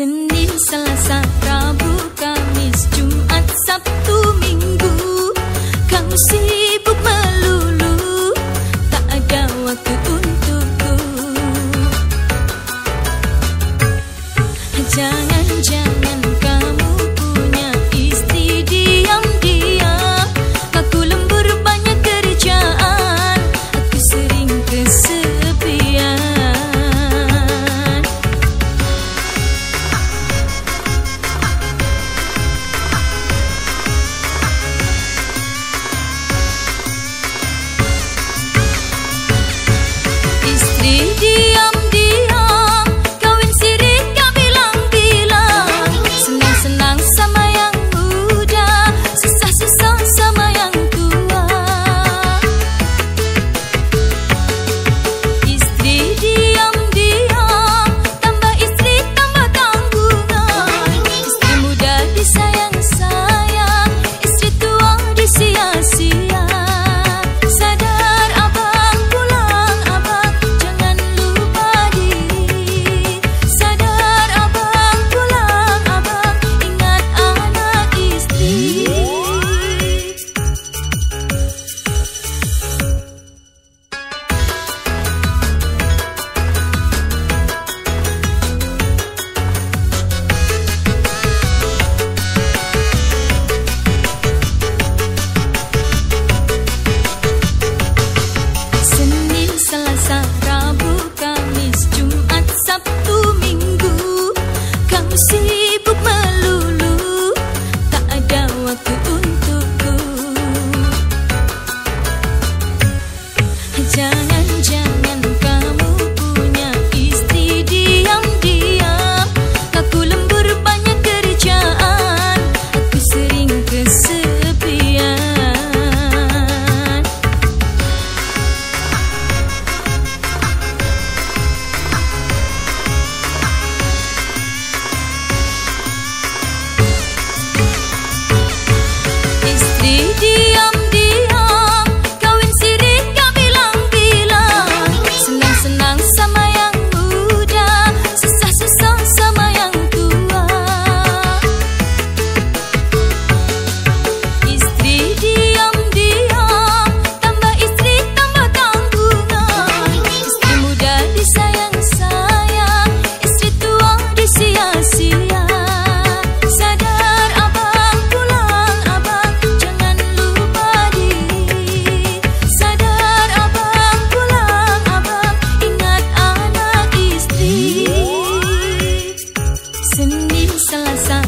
Senin, Selasa, Rabu, Kamis, Jumat, Sabtu, Minggu. Kau sibuk melulu Tak ada waktu untukku. Jangan-jangan selesai